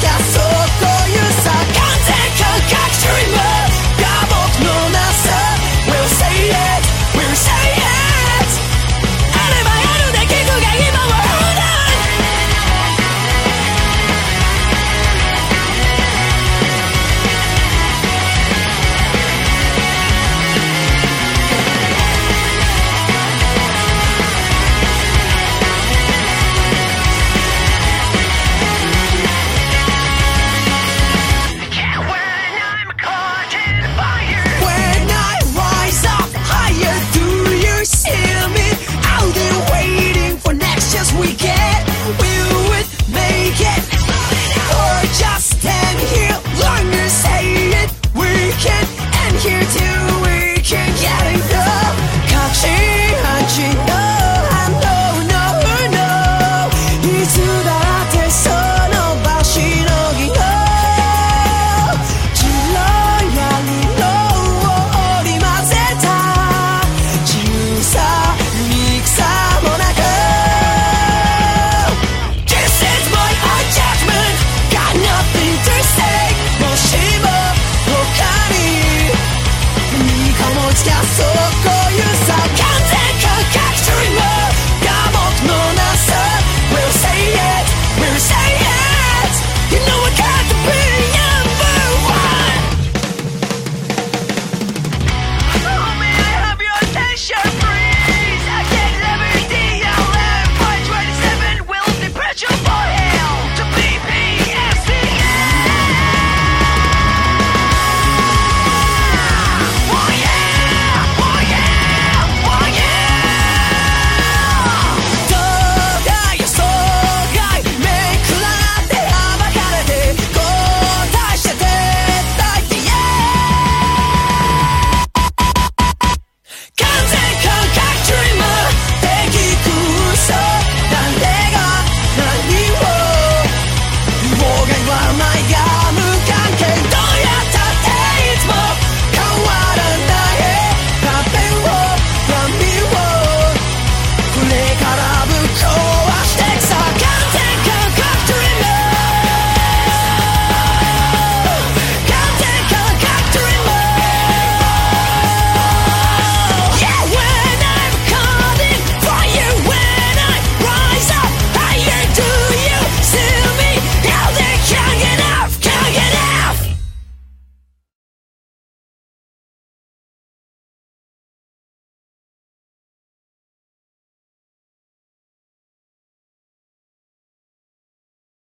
got call you